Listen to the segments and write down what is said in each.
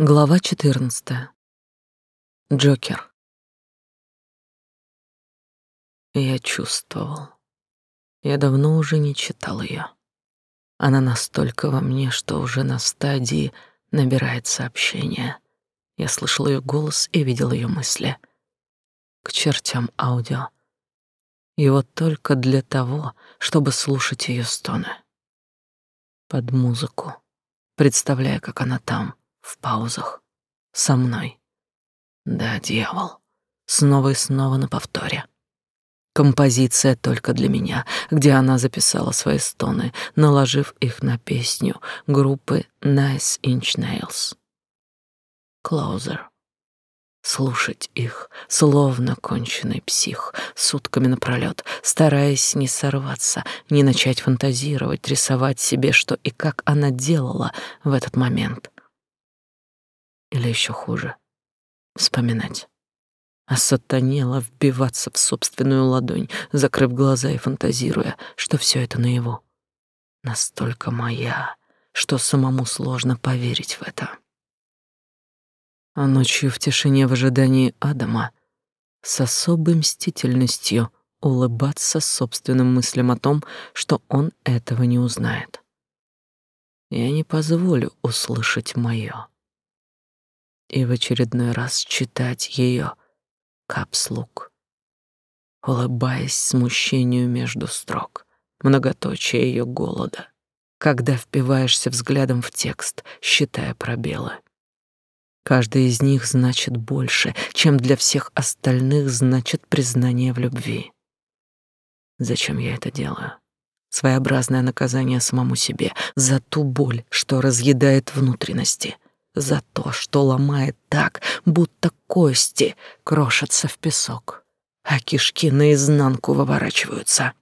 Глава 14. Джокер. Я чувствовал. Я давно уже не читал ее. Она настолько во мне, что уже на стадии набирает сообщения. Я слышал ее голос и видел ее мысли. К чертям аудио. Вот только для того, чтобы слушать ее стоны. Под музыку, представляя, как она там, в паузах. Со мной. Да, дьявол. Снова и снова на повторе. Композиция только для меня, где она записала свои стоны, наложив их на песню группы Nice Inch Nails. Closer. Слушать их, словно конченый псих, сутками напролёт, стараясь не сорваться, не начать фантазировать, рисовать себе, что и как она делала в этот момент — или еще хуже — вспоминать. А сатанела вбиваться в собственную ладонь, закрыв глаза и фантазируя, что все это наяву. Настолько моя, что самому сложно поверить в это. А ночью в тишине в ожидании Адама с особой мстительностью улыбаться собственным мыслям о том, что он этого не узнает. Я не позволю услышать моё и в очередной раз читать ее капслук, улыбаясь смущению между строк, многоточие ее голода, когда впиваешься взглядом в текст, считая пробелы. Каждый из них значит больше, чем для всех остальных значит признание в любви. Зачем я это делаю? Своеобразное наказание самому себе за ту боль, что разъедает внутренности — за то, что ломает так, будто кости крошатся в песок, а кишки наизнанку выворачиваются.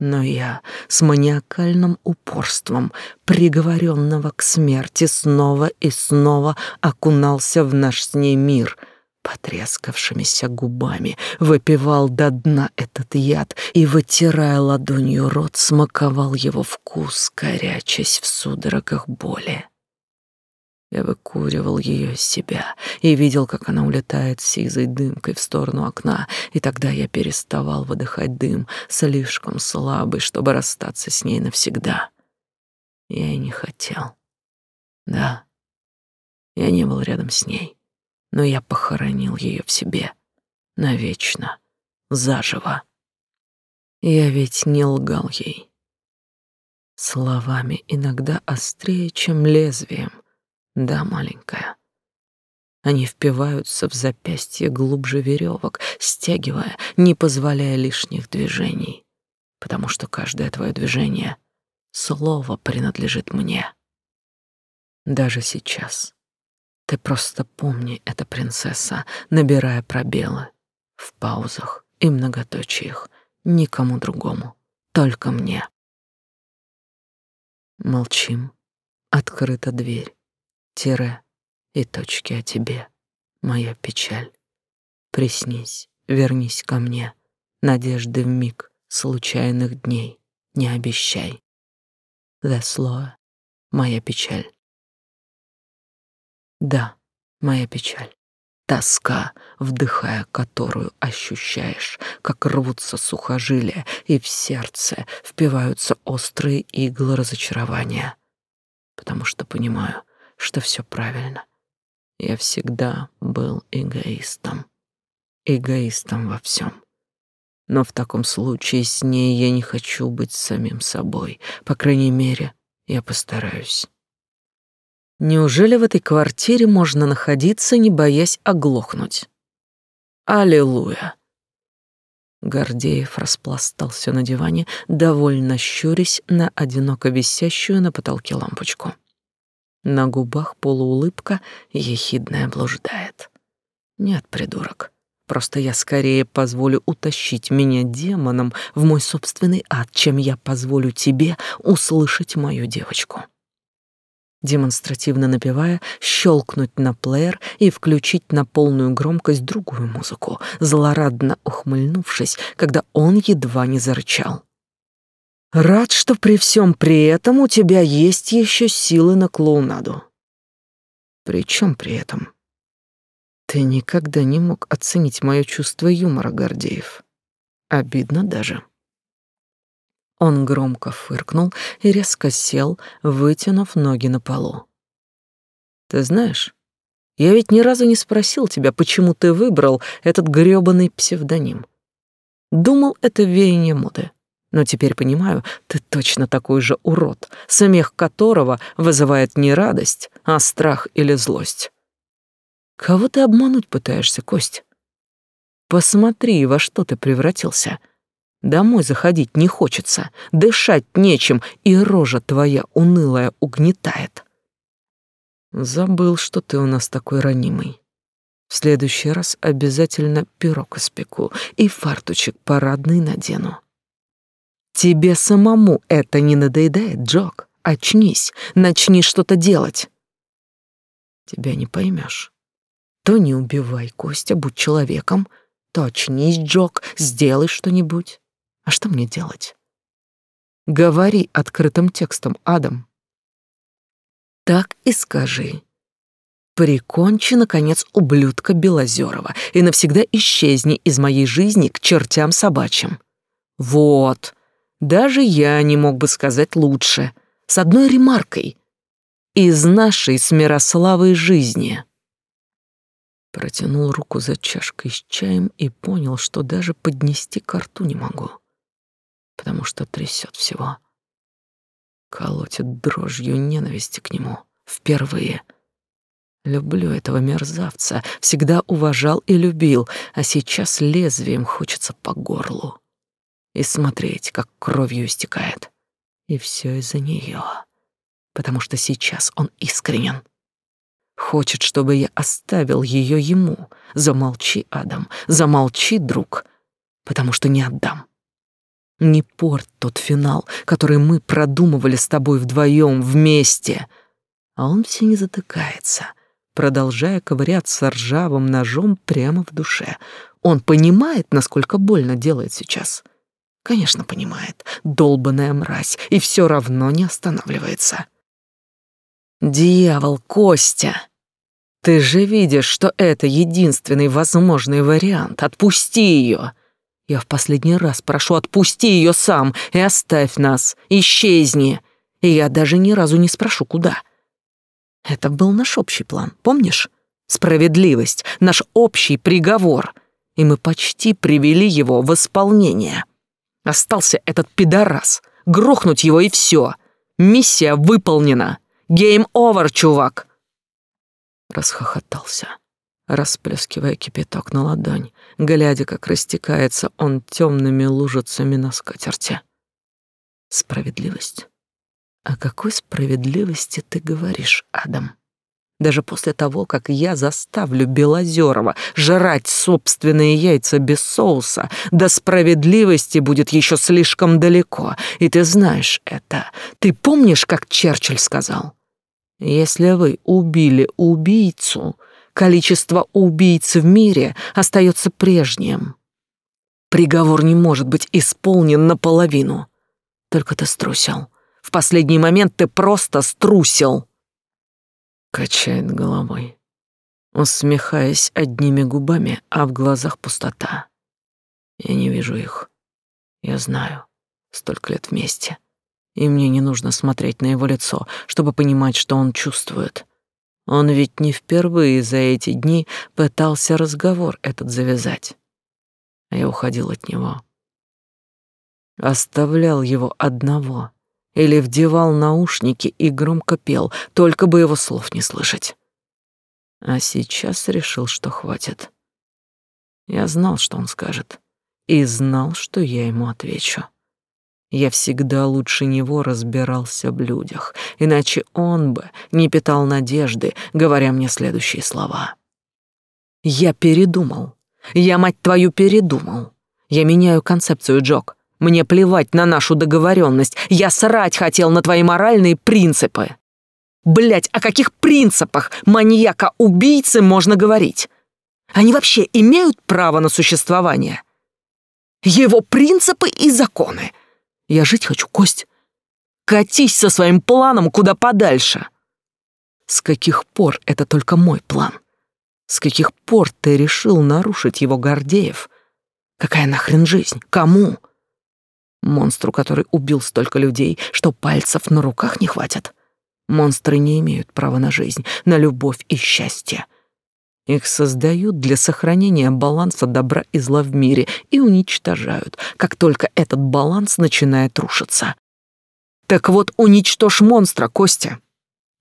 Но я с маниакальным упорством приговоренного к смерти снова и снова окунался в наш с ней мир — потрескавшимися губами, выпивал до дна этот яд и, вытирая ладонью рот, смаковал его вкус, корячась в судорогах боли. Я выкуривал ее из себя и видел, как она улетает сизой дымкой в сторону окна, и тогда я переставал выдыхать дым, слишком слабый, чтобы расстаться с ней навсегда. Я и не хотел. Да, я не был рядом с ней, но я похоронил ее в себе навечно, заживо. Я ведь не лгал ей. Словами иногда острее, чем лезвием — да, маленькая. Они впиваются в запястье глубже веревок, стягивая, не позволяя лишних движений, потому что каждое твое движение — слово принадлежит мне. Даже сейчас. Ты просто помни это, принцесса, набирая пробелы в паузах и многоточиях, никому другому, только мне. Молчим. Открыта дверь тире и точки о тебе, моя печаль. Приснись, вернись ко мне, надежды в миг случайных дней не обещай. The slow, моя печаль. Да, моя печаль. Тоска, вдыхая которую ощущаешь, как рвутся сухожилия, и в сердце впиваются острые иглы разочарования. Потому что понимаю, что все правильно. Я всегда был эгоистом. Эгоистом во всем. Но в таком случае с ней я не хочу быть самим собой. По крайней мере, я постараюсь. Неужели в этой квартире можно находиться, не боясь оглохнуть? Аллилуйя! Гордеев распластался на диване, довольно щурясь на одиноко висящую на потолке лампочку. На губах полуулыбка ехидная блуждает. Нет, придурок. Просто я скорее позволю утащить меня демоном в мой собственный ад, чем я позволю тебе услышать мою девочку. Демонстративно напевая, щелкнуть на плеер и включить на полную громкость другую музыку, злорадно ухмыльнувшись, когда он едва не зарычал. Рад, что при всем при этом у тебя есть еще силы на клоунаду. При чем при этом? Ты никогда не мог оценить мое чувство юмора, Гордеев. Обидно даже. Он громко фыркнул и резко сел, вытянув ноги на полу. Ты знаешь, я ведь ни разу не спросил тебя, почему ты выбрал этот грёбаный псевдоним. Думал, это веяние моды. Но теперь понимаю, ты точно такой же урод, смех которого вызывает не радость, а страх или злость. Кого ты обмануть пытаешься, Кость? Посмотри, во что ты превратился. Домой заходить не хочется, дышать нечем, и рожа твоя унылая угнетает. Забыл, что ты у нас такой ранимый. В следующий раз обязательно пирог испеку и фартучек парадный надену. Тебе самому это не надоедает, Джок? Очнись, начни что-то делать. Тебя не поймешь. То не убивай, Костя, будь человеком, то очнись, Джок, сделай что-нибудь. А что мне делать? Говори открытым текстом, Адам. Так и скажи. Прикончи, наконец, ублюдка Белозерова и навсегда исчезни из моей жизни к чертям собачьим. Вот, даже я не мог бы сказать лучше, с одной ремаркой. Из нашей с Мирославой жизни. Протянул руку за чашкой с чаем и понял, что даже поднести к рту не могу, потому что трясет всего. Колотит дрожью ненависти к нему. Впервые. Люблю этого мерзавца, всегда уважал и любил, а сейчас лезвием хочется по горлу и смотреть, как кровью истекает. И все из-за нее, потому что сейчас он искренен. Хочет, чтобы я оставил ее ему. Замолчи, Адам, замолчи, друг, потому что не отдам. Не порт тот финал, который мы продумывали с тобой вдвоем вместе. А он все не затыкается, продолжая ковыряться ржавым ножом прямо в душе. Он понимает, насколько больно делает сейчас. — Конечно, понимает. Долбаная мразь. И все равно не останавливается. Дьявол, Костя! Ты же видишь, что это единственный возможный вариант. Отпусти ее. Я в последний раз прошу, отпусти ее сам и оставь нас. Исчезни. И я даже ни разу не спрошу, куда. Это был наш общий план, помнишь? Справедливость, наш общий приговор. И мы почти привели его в исполнение. Остался этот пидорас. Грохнуть его и все. Миссия выполнена. Гейм овер, чувак. Расхохотался, расплескивая кипяток на ладонь, глядя, как растекается он темными лужицами на скатерти. Справедливость. О какой справедливости ты говоришь, Адам? Даже после того, как я заставлю Белозерова жрать собственные яйца без соуса, до справедливости будет еще слишком далеко. И ты знаешь это. Ты помнишь, как Черчилль сказал? Если вы убили убийцу, количество убийц в мире остается прежним. Приговор не может быть исполнен наполовину. Только ты струсил. В последний момент ты просто струсил. Качает головой, усмехаясь одними губами, а в глазах пустота. Я не вижу их. Я знаю. Столько лет вместе. И мне не нужно смотреть на его лицо, чтобы понимать, что он чувствует. Он ведь не впервые за эти дни пытался разговор этот завязать. А я уходил от него. Оставлял его одного или вдевал наушники и громко пел, только бы его слов не слышать. А сейчас решил, что хватит. Я знал, что он скажет, и знал, что я ему отвечу. Я всегда лучше него разбирался в людях, иначе он бы не питал надежды, говоря мне следующие слова. Я передумал. Я, мать твою, передумал. Я меняю концепцию, Джок. Мне плевать на нашу договоренность. Я срать хотел на твои моральные принципы. Блять, о каких принципах маньяка-убийцы можно говорить? Они вообще имеют право на существование? Его принципы и законы. Я жить хочу, Кость. Катись со своим планом куда подальше. С каких пор это только мой план? С каких пор ты решил нарушить его Гордеев? Какая нахрен жизнь? Кому? Монстру, который убил столько людей, что пальцев на руках не хватит. Монстры не имеют права на жизнь, на любовь и счастье. Их создают для сохранения баланса добра и зла в мире и уничтожают, как только этот баланс начинает рушиться. Так вот, уничтожь монстра, Костя.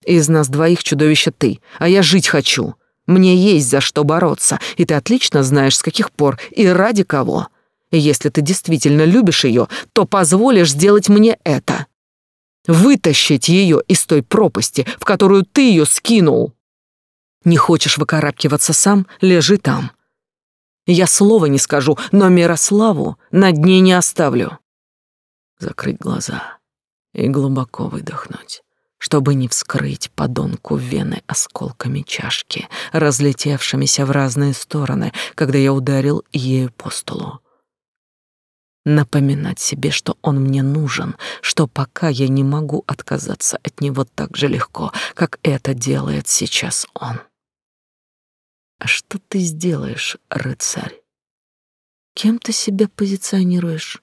Из нас двоих чудовище ты, а я жить хочу. Мне есть за что бороться, и ты отлично знаешь, с каких пор и ради кого. Если ты действительно любишь ее, то позволишь сделать мне это. Вытащить ее из той пропасти, в которую ты ее скинул. Не хочешь выкарабкиваться сам, лежи там. Я слова не скажу, но Мирославу на дне не оставлю. Закрыть глаза и глубоко выдохнуть чтобы не вскрыть подонку вены осколками чашки, разлетевшимися в разные стороны, когда я ударил ею по столу. Напоминать себе, что он мне нужен, что пока я не могу отказаться от него так же легко, как это делает сейчас он. А что ты сделаешь, рыцарь? Кем ты себя позиционируешь?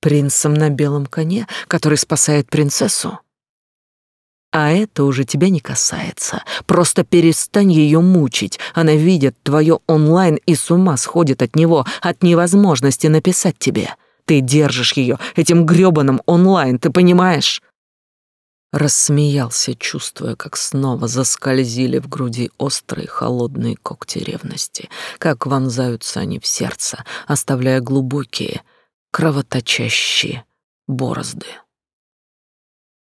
Принцем на белом коне, который спасает принцессу? А это уже тебя не касается. Просто перестань ее мучить. Она видит твое онлайн и с ума сходит от него, от невозможности написать тебе. Ты держишь ее этим грёбаным онлайн, ты понимаешь? Рассмеялся, чувствуя, как снова заскользили в груди острые холодные когти ревности, как вонзаются они в сердце, оставляя глубокие, кровоточащие борозды.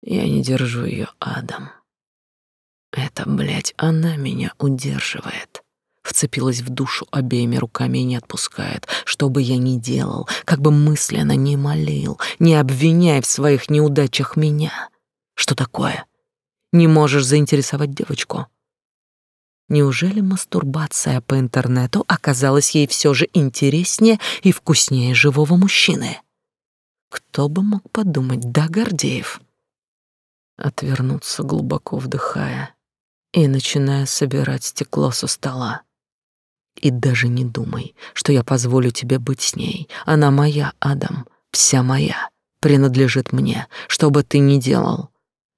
Я не держу ее адом. Это, блядь, она меня удерживает. Вцепилась в душу обеими руками и не отпускает. Что бы я ни делал, как бы мысленно не молил, не обвиняй в своих неудачах меня. Что такое? Не можешь заинтересовать девочку? Неужели мастурбация по интернету оказалась ей все же интереснее и вкуснее живого мужчины? Кто бы мог подумать, да, Гордеев? отвернуться, глубоко вдыхая и начиная собирать стекло со стола. И даже не думай, что я позволю тебе быть с ней. Она моя, Адам, вся моя, принадлежит мне, что бы ты ни делал.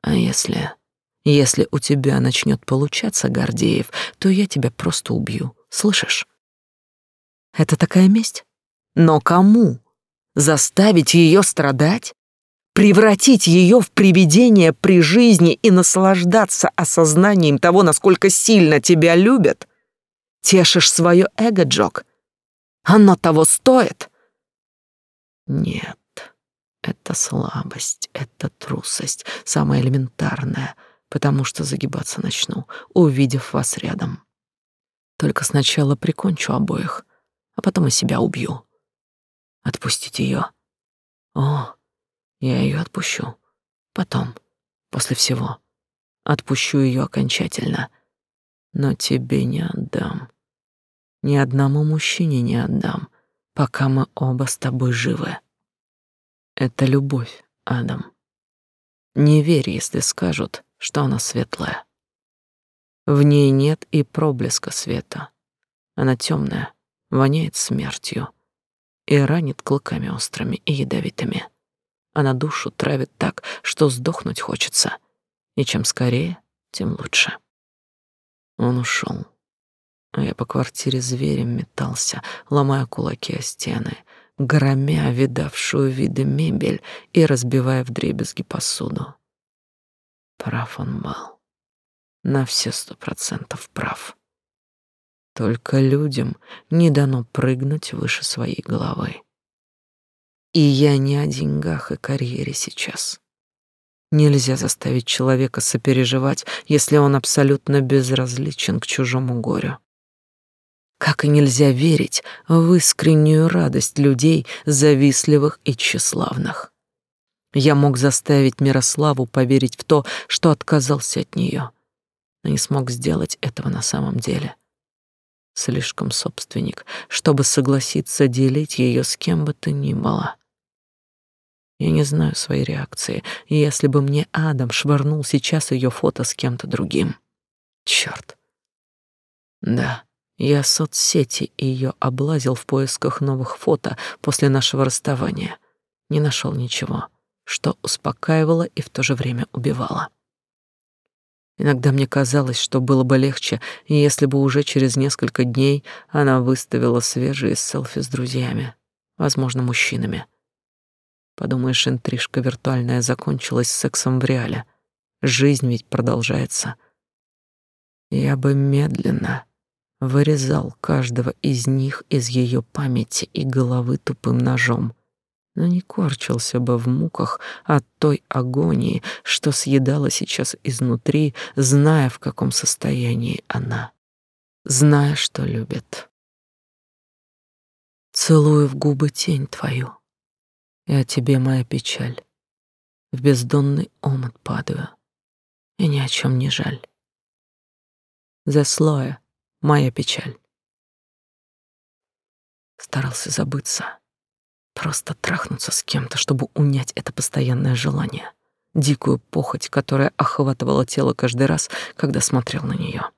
А если... Если у тебя начнет получаться, Гордеев, то я тебя просто убью. Слышишь? Это такая месть? Но кому? Заставить ее страдать? превратить ее в привидение при жизни и наслаждаться осознанием того, насколько сильно тебя любят? Тешишь свое эго, Джок? Оно того стоит? Нет, это слабость, это трусость, самая элементарная, потому что загибаться начну, увидев вас рядом. Только сначала прикончу обоих, а потом и себя убью. Отпустить ее. О, я ее отпущу. Потом, после всего. Отпущу ее окончательно. Но тебе не отдам. Ни одному мужчине не отдам, пока мы оба с тобой живы. Это любовь, Адам. Не верь, если скажут, что она светлая. В ней нет и проблеска света. Она темная, воняет смертью и ранит клыками острыми и ядовитыми а на душу травит так, что сдохнуть хочется. И чем скорее, тем лучше. Он ушел, а я по квартире зверем метался, ломая кулаки о стены, громя видавшую виды мебель и разбивая вдребезги посуду. Прав он был. На все сто процентов прав. Только людям не дано прыгнуть выше своей головы. И я не о деньгах и карьере сейчас. Нельзя заставить человека сопереживать, если он абсолютно безразличен к чужому горю. Как и нельзя верить в искреннюю радость людей, завистливых и тщеславных. Я мог заставить Мирославу поверить в то, что отказался от нее, но не смог сделать этого на самом деле. Слишком собственник, чтобы согласиться делить ее с кем бы то ни было. Я не знаю своей реакции, если бы мне Адам швырнул сейчас ее фото с кем-то другим. Черт. Да, я соцсети ее облазил в поисках новых фото после нашего расставания. Не нашел ничего, что успокаивало и в то же время убивало. Иногда мне казалось, что было бы легче, если бы уже через несколько дней она выставила свежие селфи с друзьями, возможно, мужчинами. Подумаешь, интрижка виртуальная закончилась сексом в реале. Жизнь ведь продолжается. Я бы медленно вырезал каждого из них из ее памяти и головы тупым ножом, но не корчился бы в муках от той агонии, что съедала сейчас изнутри, зная, в каком состоянии она, зная, что любит. Целую в губы тень твою, и о тебе моя печаль. В бездонный омут падаю, и ни о чем не жаль. За слоя моя печаль. Старался забыться, Просто трахнуться с кем-то, чтобы унять это постоянное желание, дикую похоть, которая охватывала тело каждый раз, когда смотрел на нее.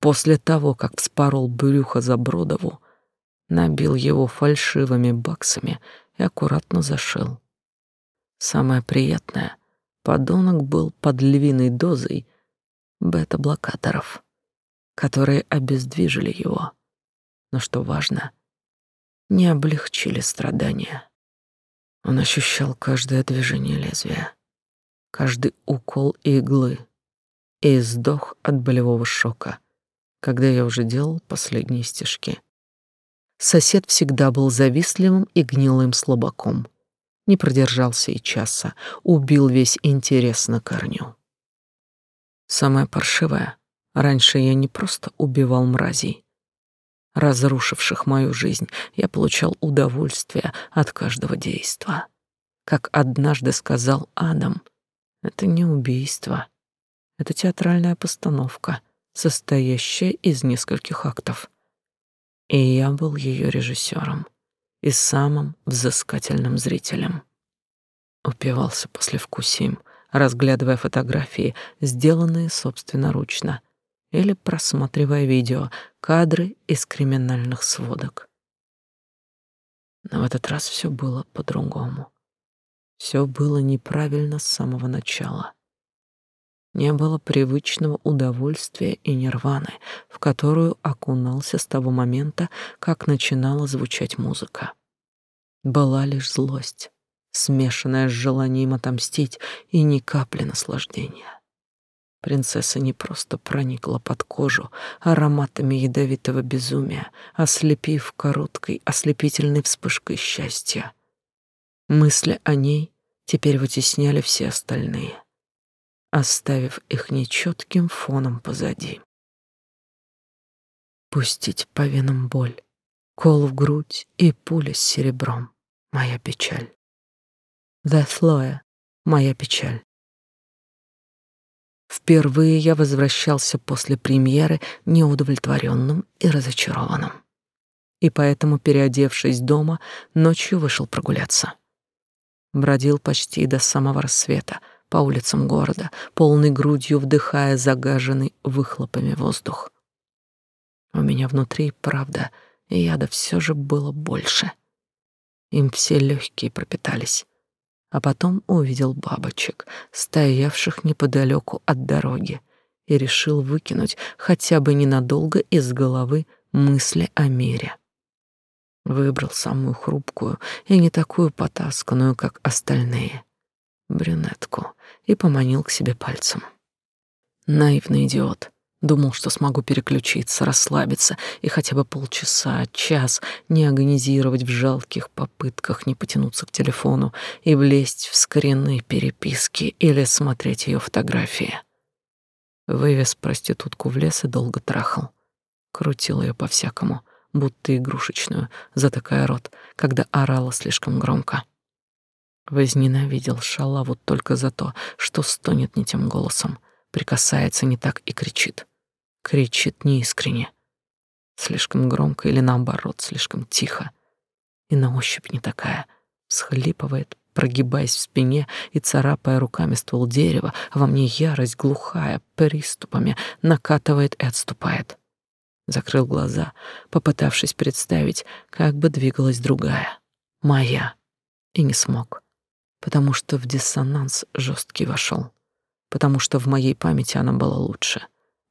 После того, как вспорол брюхо за Бродову, набил его фальшивыми баксами и аккуратно зашил. Самое приятное — подонок был под львиной дозой бета-блокаторов, которые обездвижили его. Но что важно — не облегчили страдания. Он ощущал каждое движение лезвия, каждый укол иглы и сдох от болевого шока, когда я уже делал последние стежки. Сосед всегда был завистливым и гнилым слабаком. Не продержался и часа, убил весь интерес на корню. Самое паршивое, раньше я не просто убивал мразей, разрушивших мою жизнь, я получал удовольствие от каждого действа. Как однажды сказал Адам, это не убийство, это театральная постановка, состоящая из нескольких актов. И я был ее режиссером и самым взыскательным зрителем. Упивался послевкусием, разглядывая фотографии, сделанные собственноручно, или просматривая видео, кадры из криминальных сводок. Но в этот раз все было по-другому. Все было неправильно с самого начала. Не было привычного удовольствия и нирваны, в которую окунался с того момента, как начинала звучать музыка. Была лишь злость, смешанная с желанием отомстить и ни капли наслаждения. Принцесса не просто проникла под кожу ароматами ядовитого безумия, ослепив короткой ослепительной вспышкой счастья. Мысли о ней теперь вытесняли все остальные, оставив их нечетким фоном позади. Пустить по венам боль, кол в грудь и пуля с серебром — моя печаль. Дефлоя — моя печаль. Впервые я возвращался после премьеры неудовлетворенным и разочарованным. И поэтому, переодевшись дома, ночью вышел прогуляться. Бродил почти до самого рассвета по улицам города, полной грудью вдыхая загаженный выхлопами воздух. У меня внутри, правда, яда все же было больше. Им все легкие пропитались а потом увидел бабочек, стоявших неподалеку от дороги, и решил выкинуть хотя бы ненадолго из головы мысли о мире. Выбрал самую хрупкую и не такую потасканную, как остальные, брюнетку, и поманил к себе пальцем. Наивный идиот — Думал, что смогу переключиться, расслабиться и хотя бы полчаса, час не агонизировать в жалких попытках не потянуться к телефону и влезть в скоренные переписки или смотреть ее фотографии. Вывез проститутку в лес и долго трахал. Крутил ее по-всякому, будто игрушечную, затыкая рот, когда орала слишком громко. Возненавидел шалаву только за то, что стонет не тем голосом, прикасается не так и кричит. Кричит неискренне. Слишком громко или наоборот, слишком тихо. И на ощупь не такая. Схлипывает, прогибаясь в спине и царапая руками ствол дерева, во мне ярость глухая, приступами, накатывает и отступает. Закрыл глаза, попытавшись представить, как бы двигалась другая, моя, и не смог, потому что в диссонанс жесткий вошел, потому что в моей памяти она была лучше,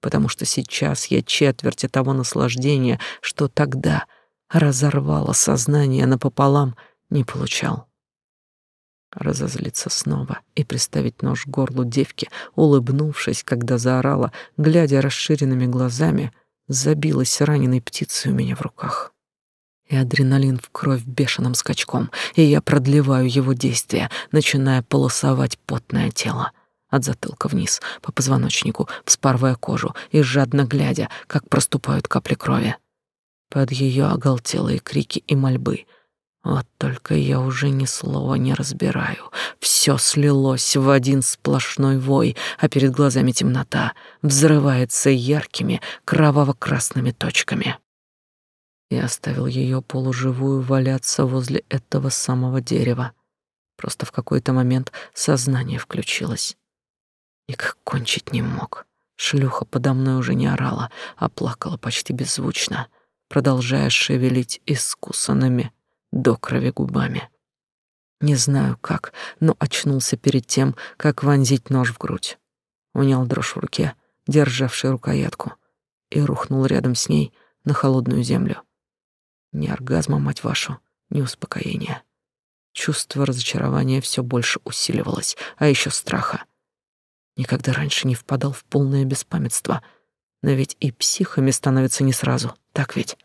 потому что сейчас я четверти того наслаждения, что тогда разорвало сознание напополам, не получал. Разозлиться снова и приставить нож к горлу девки, улыбнувшись, когда заорала, глядя расширенными глазами, забилась раненой птицей у меня в руках. И адреналин в кровь бешеным скачком, и я продлеваю его действия, начиная полосовать потное тело. От затылка вниз, по позвоночнику, вспарывая кожу и жадно глядя, как проступают капли крови. Под ее оголтелые крики и мольбы — вот только я уже ни слова не разбираю. Все слилось в один сплошной вой, а перед глазами темнота взрывается яркими кроваво-красными точками. Я оставил ее полуживую валяться возле этого самого дерева. Просто в какой-то момент сознание включилось. Никак кончить не мог. Шлюха подо мной уже не орала, а плакала почти беззвучно, продолжая шевелить искусанными до крови губами. Не знаю как, но очнулся перед тем, как вонзить нож в грудь. Унял дрожь в руке, державшей рукоятку, и рухнул рядом с ней на холодную землю. Ни оргазма, мать вашу, ни успокоения. Чувство разочарования все больше усиливалось, а еще страха. Никогда раньше не впадал в полное беспамятство, но ведь и психами становятся не сразу, так ведь?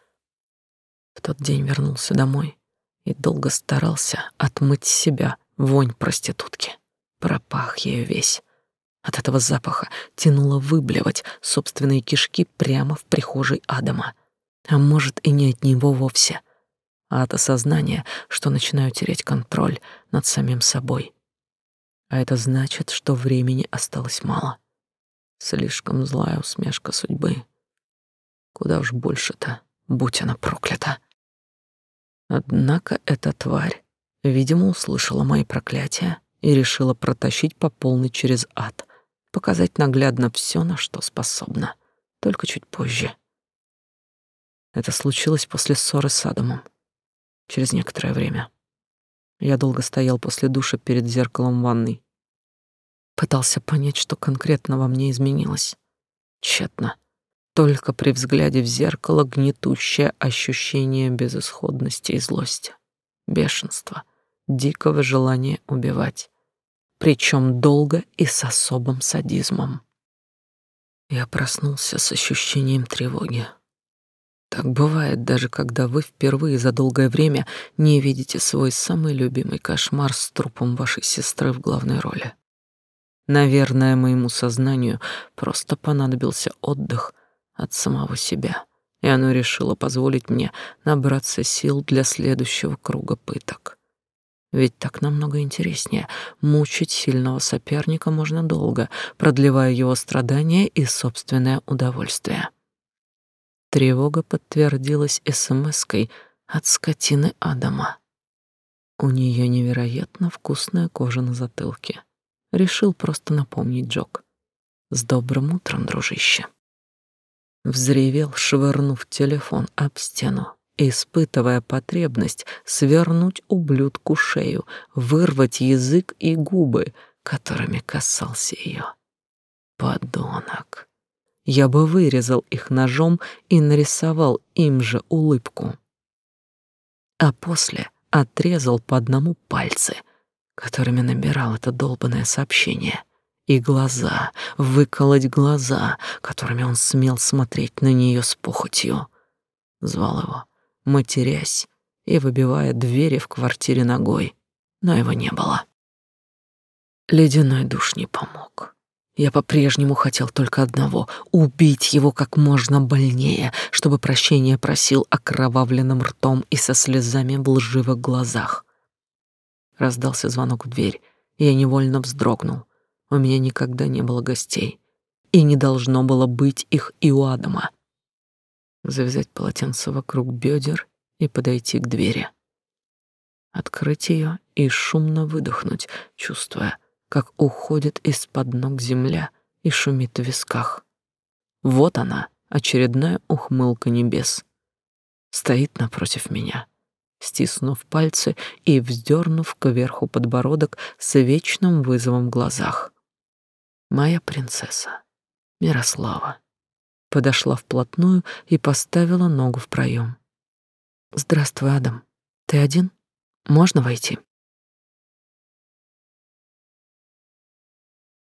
В тот день вернулся домой и долго старался отмыть себя вонь проститутки. Пропах ею весь. От этого запаха тянуло выблевать собственные кишки прямо в прихожей Адама. А может, и не от него вовсе, а от осознания, что начинаю терять контроль над самим собой. А это значит, что времени осталось мало. Слишком злая усмешка судьбы. Куда уж больше-то, будь она проклята. Однако эта тварь, видимо, услышала мои проклятия и решила протащить по полной через ад, показать наглядно все, на что способна, только чуть позже. Это случилось после ссоры с Адамом. Через некоторое время. Я долго стоял после душа перед зеркалом ванной. Пытался понять, что конкретно во мне изменилось. Тщетно. Только при взгляде в зеркало гнетущее ощущение безысходности и злости, бешенства, дикого желания убивать, причем долго и с особым садизмом. Я проснулся с ощущением тревоги. Так бывает даже когда вы впервые за долгое время не видите свой самый любимый кошмар с трупом вашей сестры в главной роли. Наверное, моему сознанию просто понадобился отдых от самого себя, и оно решило позволить мне набраться сил для следующего круга пыток. Ведь так намного интереснее. Мучить сильного соперника можно долго, продлевая его страдания и собственное удовольствие. Тревога подтвердилась СМС-кой от скотины Адама. У нее невероятно вкусная кожа на затылке. Решил просто напомнить Джок. С добрым утром, дружище. Взревел, швырнув телефон об стену, испытывая потребность свернуть ублюдку шею, вырвать язык и губы, которыми касался ее. Подонок. Я бы вырезал их ножом и нарисовал им же улыбку. А после отрезал по одному пальцы, которыми набирал это долбанное сообщение — и глаза, выколоть глаза, которыми он смел смотреть на нее с похотью. Звал его, матерясь и выбивая двери в квартире ногой, но его не было. Ледяной душ не помог. Я по-прежнему хотел только одного — убить его как можно больнее, чтобы прощения просил окровавленным ртом и со слезами в лживых глазах. Раздался звонок в дверь, и я невольно вздрогнул. У меня никогда не было гостей, и не должно было быть их и у Адама. Завязать полотенце вокруг бедер и подойти к двери. открыть ее и шумно выдохнуть, чувствуя, как уходит из-под ног земля и шумит в висках. Вот она, очередная ухмылка небес. Стоит напротив меня, стиснув пальцы и вздернув кверху подбородок с вечным вызовом в глазах. Моя принцесса, Мирослава, подошла вплотную и поставила ногу в проем. «Здравствуй, Адам. Ты один? Можно войти?»